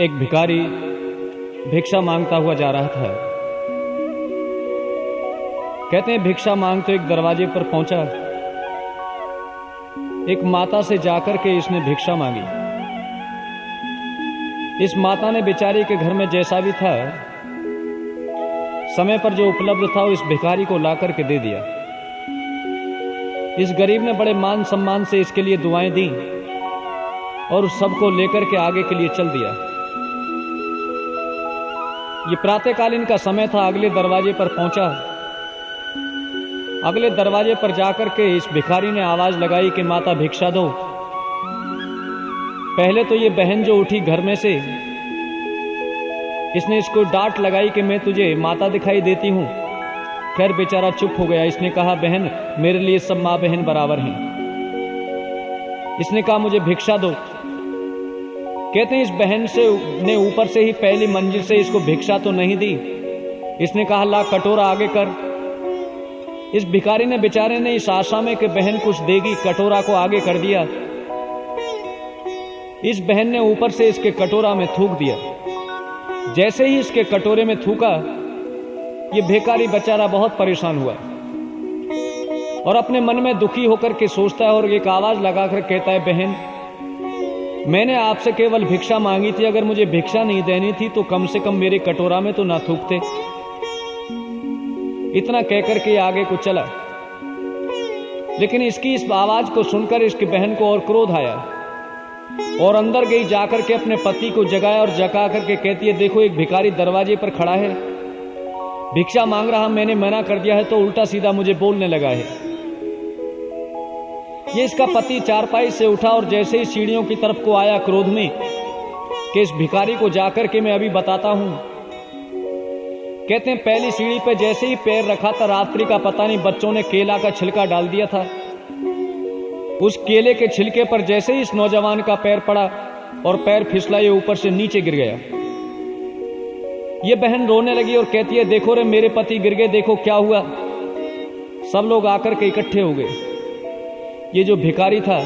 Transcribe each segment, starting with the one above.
एक भिखारी भिक्षा माँगता हुआ जा रहा था। कहते हैं, भिक्षा मांग तो एक दरवाजे पर पहुँचा। एक माता से जाकर के इसने भिक्षा मांगी। इस माता ने बेचारी के घर में जैसा भी था, समय पर जो उपलब्ध था इस भिखारी को ला करके दे दिया। इस गरीब ने बड़े मान सम्मान से इसके लिए दुआएँ दी और सबको लेकर के आगे के लिए चल दिया। ये प्रातःकालीन का समय था, अगले दरवाजे पर पहुँचा। अगले दरवाजे पर जाकर के इस भिखारी ने आवाज़ लगाई कि, माता, भिक्षा दो। पहले तो ये बहन जो उठी घर में से, इसने इसको डांट लगाई कि मैं तुझे माता दिखाई देती हूँ। खैर, बेचारा चुप हो गया। इसने कहा, बहन, मेरे लिए सब माँ बहन बराबर हैं। इसने कहा, मुझे भिक्षा दो। कहते हैं, इस बहन से ने ऊपर से ही पहली मंजिल से इसको भिक्षा तो नहीं दी। इसने कहा, ला, कटोरा आगे कर। इस भिखारी ने बेचारे ने इस आशा में कि बहन कुछ देगी कटोरा को आगे कर दिया। इस बहन ने ऊपर से इसके कटोरा में थूक दिया। जैसे ही इसके कटोरे में थूका, ये भिखारी बेचारा बहुत परेशान हुआ और अपने मन में दुखी होकर के सोचता है और एक आवाज़ लगाकर कहता है, बहन मैंने आपसे केवल भिक्षा मांगी थी, अगर मुझे भिक्षा नहीं देनी थी तो कम से कम मेरे कटोरा में तो ना थूकते। इतना कहकर के आगे को चला। लेकिन इसकी इस आवाज़ को सुनकर इसकी बहन को और क्रोध आया। और अंदर गई जाकर के अपने पति को जगाया और जगा करके कहती है, देखो, एक भिखारी दरवाजे पर खड़ा है। भिक्षा मांग रहा, मैंने मना कर दिया है तो उल्टा सीधा मुझे बोलने लगा है। ये इसका पति चारपाई से उठा और जैसे ही सीढ़ियों की तरफ़ को आया क्रोध में, कि इस भिखारी को जाकर के मैं अभी बताता हूँ। कहते हैं, पहली सीढ़ी पे जैसे ही पैर रखा था, रात्रि का पता नहीं बच्चों ने केला का छिलका डाल दिया था। उस केले के छिलके पर जैसे ही इस नौजवान का पैर पड़ा और पैर फिसला ये ऊपर से नीचे गिर गया। ये बहन रोने लगी और कहती है, देखो रे, मेरे पति गिर गए, देखो क्या हुआ। सब लोग आकर के इकट्ठे हो गए। ये जो भिखारी था,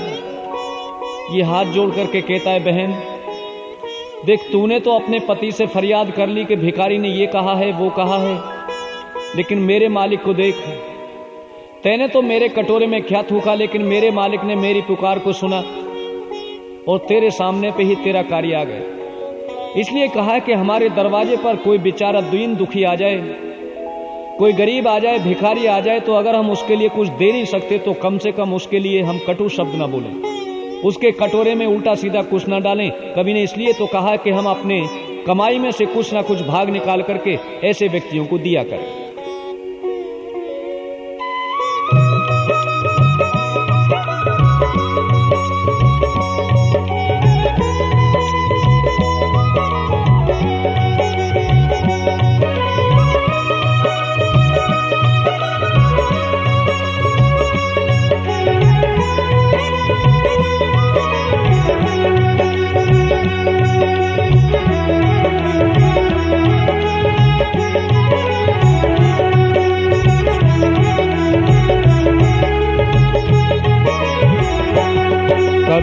ये हाथ जोड़ करके कहता है, बहन, देख, तूने तो अपने पति से फरियाद कर ली कि भिखारी ने ये कहा है, वो कहा है, लेकिन मेरे मालिक को देख। तैने तो मेरे कटोरे में क्या थूका, लेकिन मेरे मालिक ने मेरी पुकार को सुना और तेरे सामने पे ही तेरा कार्य आ गया। इसलिए कहा है कि हमारे दरवाजे पर कोई बेचारा दीन दुखी आ जाए कोई गरीब आ जाए, भिखारी आ जाए तो अगर हम उसके लिए कुछ दे नहीं सकते तो कम से कम उसके लिए हम कटु शब्द ना बोलें। उसके कटोरे में उल्टा सीधा कुछ ना डालें। कभी ने इसलिए तो कहा कि हम अपने कमाई में से कुछ ना कुछ भाग निकाल करके ऐसे व्यक्तियों को दिया करें।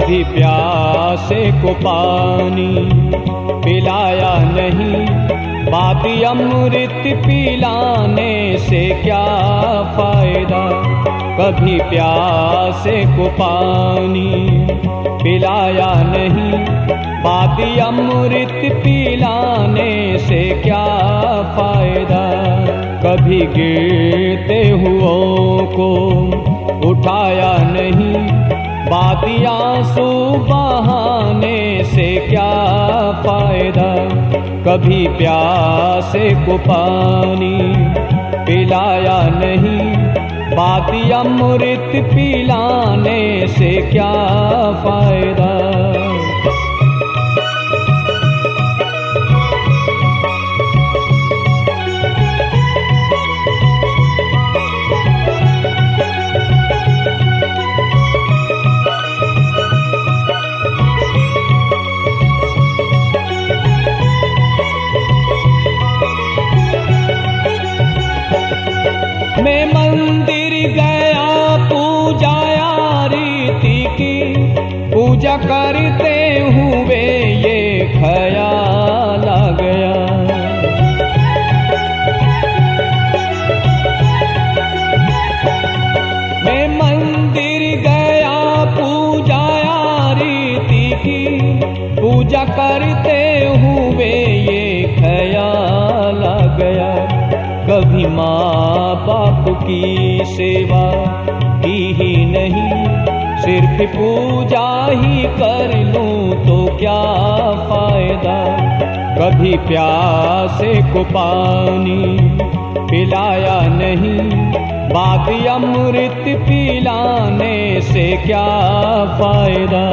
कभी प्यासे को पानी पिलाया नहीं। बात अमृत पिलाने से क्या फ़ायदा? कभी प्यासे को पानी पिलाया नहीं। बात अमृत पिलाने से क्या फ़ायदा? कभी गिरते हुओं को उठाया नहीं। बाती आँसू बहाने से क्या फ़ायदा? कभी प्यासे को पानी पिलाया नहीं। बातिया अमृत पिलाने से क्या फ़ायदा? पूजा करते हुए ये ख्याल आ गया। मैं मंदिर गया पूजा रीति की पूजा करते हुए ये ख्याल आ गया। कभी माँ बाप की सेवा सिर्फ़ पूजा ही कर लूँ तो क्या फ़ायदा? कभी प्यासे को पानी पिलाया नहीं, बाकी अमृत पिलाने से क्या फ़ायदा?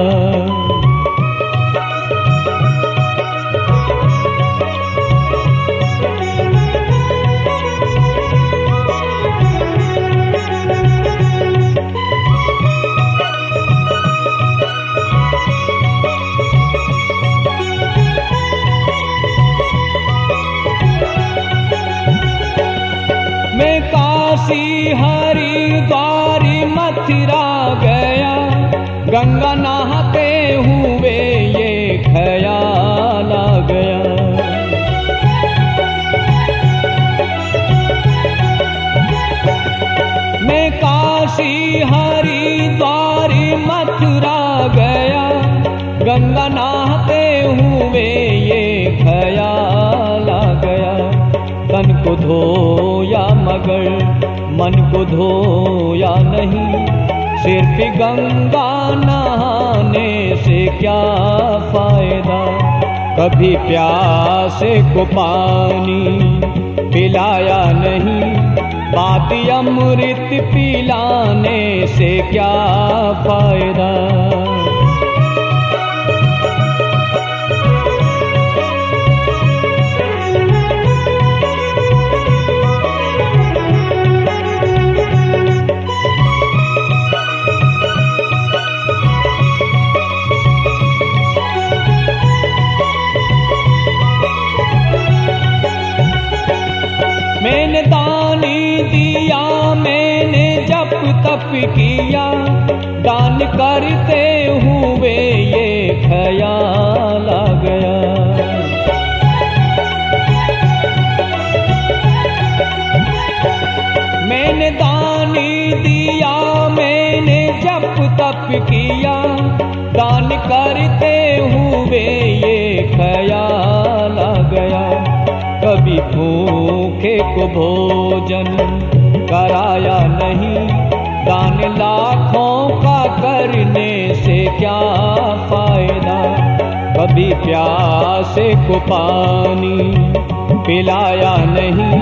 को धोया मगर, मन को धोया नहीं। सिर्फ़ गंगा नहाने से क्या फ़ायदा? कभी प्यासे को पानी पिलाया नहीं। बात अमृत पिलाने से क्या फ़ायदा? जप तप किया, दान करते हुए ये ख्याल आ गया। मैंने दानी दिया, मैंने जप तप किया, दान करते हुए ये ख्याल आ गया। कभी भूखे को भोजन कराया नहीं लाखों का करने से क्या फ़ायदा? कभी प्यासे को पानी पिलाया नहीं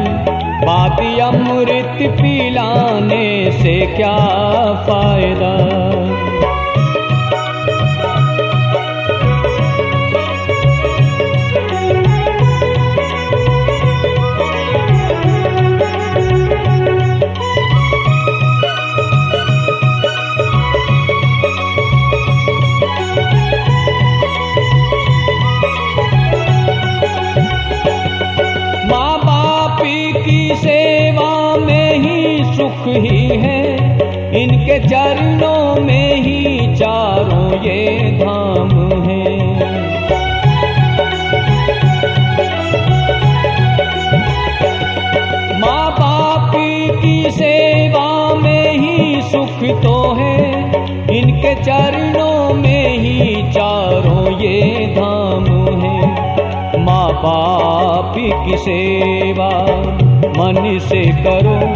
बाती अमृत पिलाने से क्या फ़ायदा? सुख ही है। इनके चरणों में ही चारों ये धाम है। माँ बाप की सेवा में ही सुख तो है। इनके चरणों में ही चारों ये धाम है। माँ बाप की सेवा, मन से करो।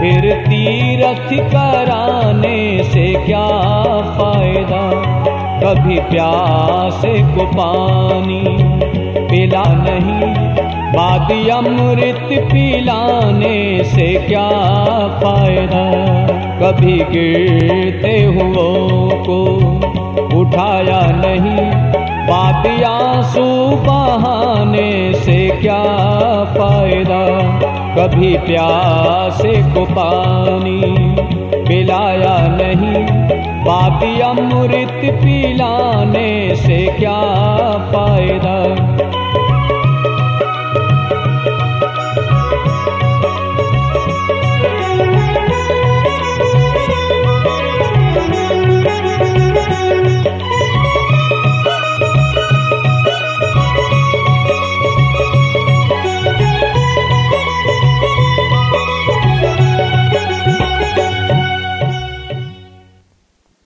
फिर तीरथ कराने से क्या फ़ायदा? कभी प्यासे को पानी पिला नहीं। बाद अमृत पिलाने से क्या फ़ायदा? कभी गिरते हुओं को उठाया नहीं। बात आँसू बहाने से क्या फ़ायदा? कभी प्यासे को पानी पिलाया नहीं। बाबी अमृत पिलाने से क्या फ़ायदा?